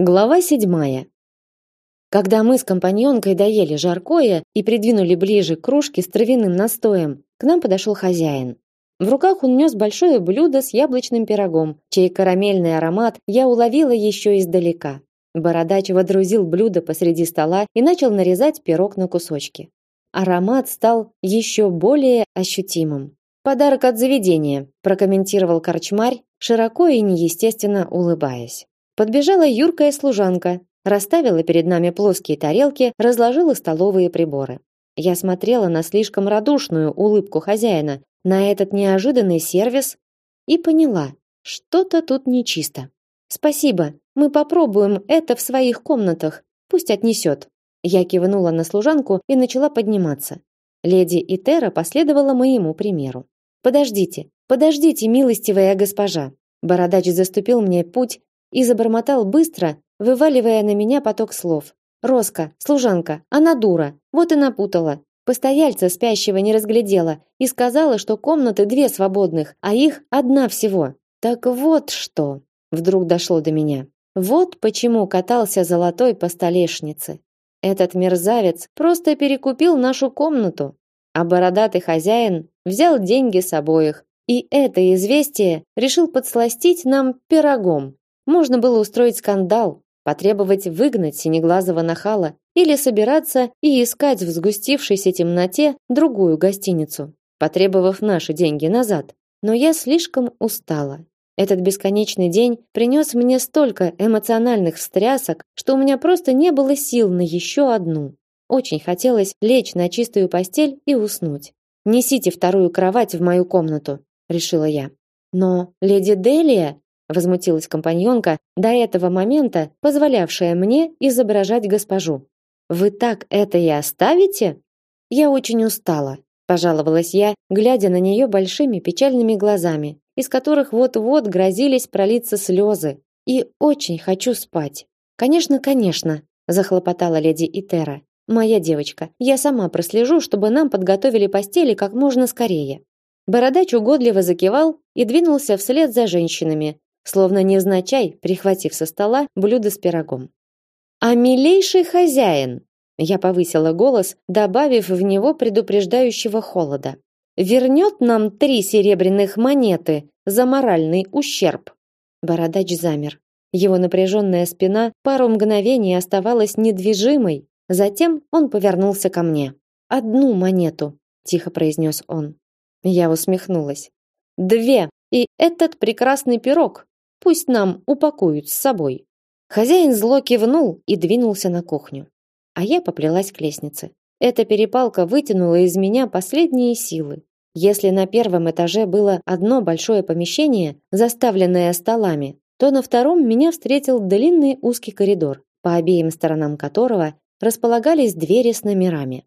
Глава седьмая. Когда мы с компаньонкой доели жаркое и придвинули ближе кружки с травяным настоем, к нам подошел хозяин. В руках он нес большое блюдо с яблочным пирогом, чей карамельный аромат я уловила еще издалека. Бородач водрузил блюдо посреди стола и начал нарезать пирог на кусочки. Аромат стал еще более ощутимым. Подарок от заведения, прокомментировал корчмарь, широко и неестественно улыбаясь. Подбежала юркая служанка, расставила перед нами плоские тарелки, разложила столовые приборы. Я смотрела на слишком радушную улыбку хозяина, на этот неожиданный сервис и поняла, что-то тут нечисто. Спасибо, мы попробуем это в своих комнатах. Пусть отнесет. Я кивнула на служанку и начала подниматься. Леди Итера последовала моему примеру. Подождите, подождите, милостивая госпожа. Бородач заступил мне путь и забормотал быстро, вываливая на меня поток слов. Роска, служанка, она дура, вот и напутала. Постояльца спящего не разглядела и сказала, что комнаты две свободных, а их одна всего. Так вот что. Вдруг дошло до меня. Вот почему катался золотой по столешнице. Этот мерзавец просто перекупил нашу комнату, а бородатый хозяин взял деньги с обоих. И это известие решил подсластить нам пирогом. Можно было устроить скандал, потребовать выгнать синеглазого нахала или собираться и искать в сгустившейся темноте другую гостиницу, потребовав наши деньги назад. Но я слишком устала. Этот бесконечный день принес мне столько эмоциональных встрясок, что у меня просто не было сил на еще одну. Очень хотелось лечь на чистую постель и уснуть. Несите вторую кровать в мою комнату, решила я. Но леди Делия возмутилась компаньонка, до этого момента позволявшая мне изображать госпожу. Вы так это и оставите? Я очень устала, пожаловалась я, глядя на нее большими печальными глазами, из которых вот-вот грозились пролиться слезы. И очень хочу спать. Конечно, конечно, захлопотала леди Итера. Моя девочка, я сама прослежу, чтобы нам подготовили постели как можно скорее. Бородач угодливо закивал и двинулся вслед за женщинами, словно невзначай прихватив со стола блюдо с пирогом. А милейший хозяин, я повысила голос, добавив в него предупреждающего холода. Вернет нам три серебряных монеты за моральный ущерб. Бородач замер. Его напряженная спина пару мгновений оставалась недвижимой, затем он повернулся ко мне. Одну монету, тихо произнес он. Я усмехнулась. Две, и этот прекрасный пирог, Пусть нам упакуют с собой. Хозяин зло кивнул и двинулся на кухню. А я поплелась к лестнице. Эта перепалка вытянула из меня последние силы. Если на первом этаже было одно большое помещение, заставленное столами, то на втором меня встретил длинный узкий коридор, по обеим сторонам которого располагались двери с номерами.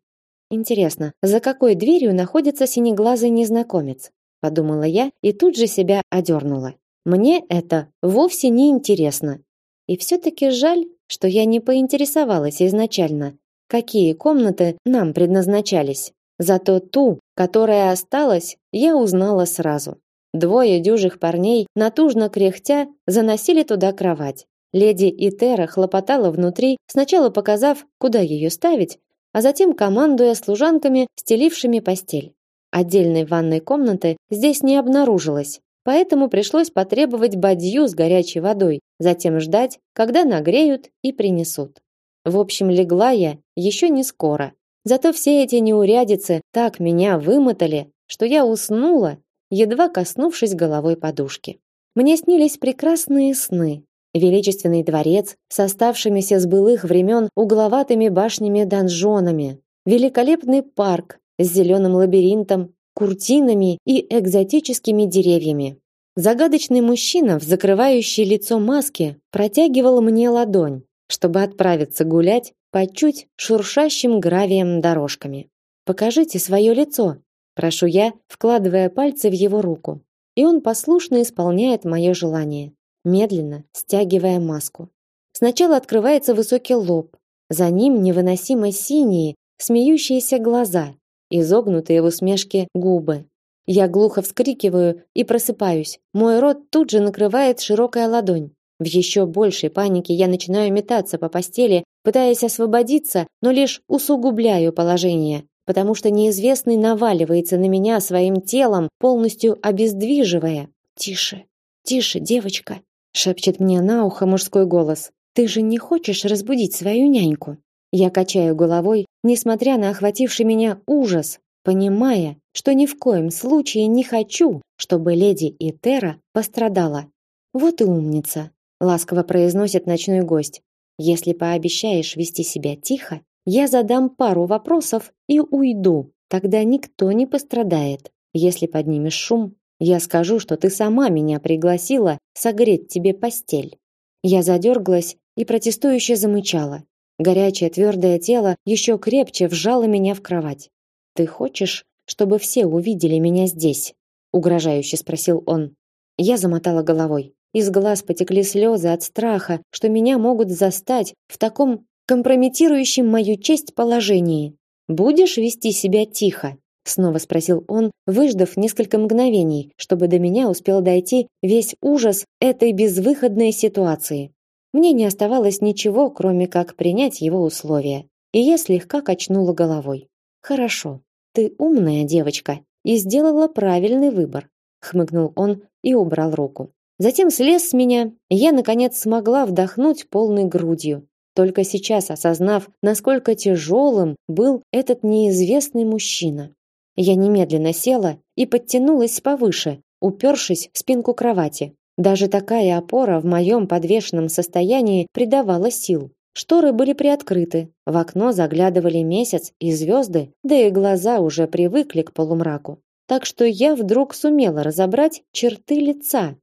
Интересно, за какой дверью находится синеглазый незнакомец? подумала я и тут же себя одернула. Мне это вовсе не интересно. И все таки жаль, что я не поинтересовалась изначально, какие комнаты нам предназначались. Зато ту, которая осталась, я узнала сразу. Двое дюжих парней, натужно кряхтя, заносили туда кровать. Леди Итера хлопотала внутри, сначала показав, куда ее ставить, а затем командуя служанками, стелившими постель. Отдельной ванной комнаты здесь не обнаружилось, Поэтому пришлось потребовать бадью с горячей водой, затем ждать, когда нагреют и принесут. В общем, легла я еще не скоро. Зато все эти неурядицы так меня вымотали, что я уснула, едва коснувшись головой подушки. Мне снились прекрасные сны. Величественный дворец с оставшимися с былых времен угловатыми башнями-донжонами, великолепный парк с зеленым лабиринтом куртинами и экзотическими деревьями. Загадочный мужчина в закрывающей лицо маске протягивал мне ладонь, чтобы отправиться гулять по чуть шуршащим гравием дорожками. Покажите свое лицо, прошу я, вкладывая пальцы в его руку. И он послушно исполняет мое желание, медленно стягивая маску. Сначала открывается высокий лоб, за ним невыносимо синие, смеющиеся глаза, изогнутые в усмешке губы. Я глухо вскрикиваю и просыпаюсь. Мой рот тут же накрывает широкая ладонь. В еще большей панике я начинаю метаться по постели, пытаясь освободиться, но лишь усугубляю положение, потому что неизвестный наваливается на меня своим телом, полностью обездвиживая. Тише, тише, девочка, шепчет мне на ухо мужской голос. Ты же не хочешь разбудить свою няньку? Я качаю головой, несмотря на охвативший меня ужас, понимая, что ни в коем случае не хочу, чтобы леди Итера пострадала. Вот и умница, ласково произносит ночной гость. Если пообещаешь вести себя тихо, я задам пару вопросов и уйду. Тогда никто не пострадает. Если поднимешь шум, я скажу, что ты сама меня пригласила согреть тебе постель. Я задергалась и протестующе замычала. Горячее твердое тело еще крепче вжало меня в кровать. Ты хочешь, чтобы все увидели меня здесь? угрожающе спросил он. Я замотала головой. Из глаз потекли слезы от страха, что меня могут застать в таком компрометирующем мою честь положении. Будешь вести себя тихо? снова спросил он, выждав несколько мгновений, чтобы до меня успел дойти весь ужас этой безвыходной ситуации. Мне не оставалось ничего, кроме как принять его условия, и я слегка качнула головой. Хорошо. Ты умная девочка и сделала правильный выбор, хмыкнул он и убрал руку. Затем слез с меня, и я наконец смогла вдохнуть полной грудью, только сейчас осознав, насколько тяжелым был этот неизвестный мужчина. Я немедленно села и подтянулась повыше, упершись в спинку кровати. Даже такая опора в моем подвешенном состоянии придавала сил. Шторы были приоткрыты, в окно заглядывали месяц и звезды, да и глаза уже привыкли к полумраку. Так что я вдруг сумела разобрать черты лица,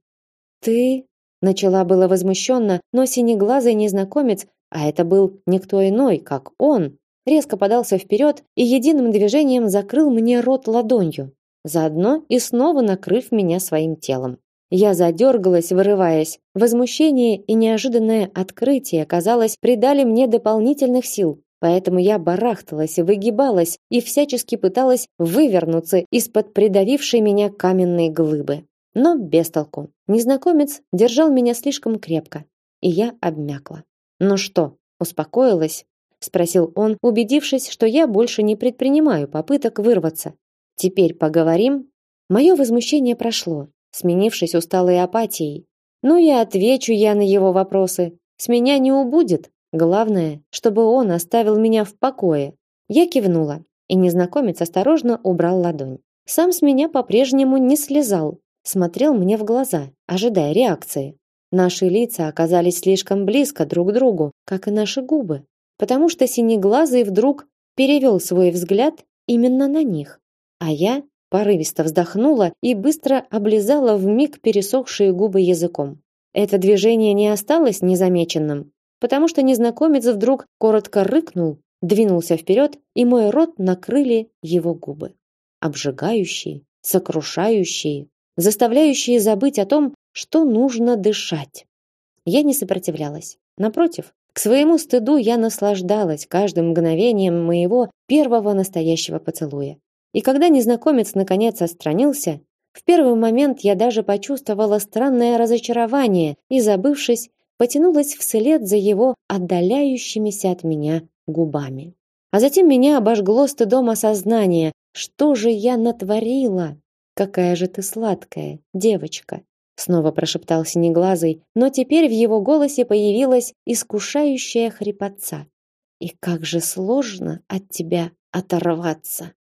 ты начала было возмущенно, но синеглазый незнакомец, а это был никто иной, как он, резко подался вперед и единым движением закрыл мне рот ладонью, заодно и снова накрыв меня своим телом. Я задергалась, вырываясь. Возмущение и неожиданное открытие, казалось, придали мне дополнительных сил. Поэтому я барахталась, выгибалась и всячески пыталась вывернуться из-под придавившей меня каменной глыбы. Но без толку. Незнакомец держал меня слишком крепко, и я обмякла. "Ну что, успокоилась?" спросил он, убедившись, что я больше не предпринимаю попыток вырваться. "Теперь поговорим?" Мое возмущение прошло, сменившись усталой апатией. Ну и отвечу я на его вопросы. С меня не убудет. Главное, чтобы он оставил меня в покое. Я кивнула, и незнакомец осторожно убрал ладонь. Сам с меня по-прежнему не слезал, смотрел мне в глаза, ожидая реакции. Наши лица оказались слишком близко друг к другу, как и наши губы, потому что синеглазый вдруг перевел свой взгляд именно на них. А я порывисто вздохнула и быстро облизала вмиг пересохшие губы языком. Это движение не осталось незамеченным, потому что незнакомец вдруг коротко рыкнул, двинулся вперед, и мой рот накрыли его губы. Обжигающие, сокрушающие, заставляющие забыть о том, что нужно дышать. Я не сопротивлялась. Напротив, к своему стыду я наслаждалась каждым мгновением моего первого настоящего поцелуя. И когда незнакомец наконец отстранился, в первый момент я даже почувствовала странное разочарование и, забывшись, потянулась вслед за его отдаляющимися от меня губами. А затем меня обожгло стыдом осознания, что же я натворила. Какая же ты сладкая, девочка, снова прошептал синеглазый, но теперь в его голосе появилась искушающая хрипотца. И как же сложно от тебя оторваться.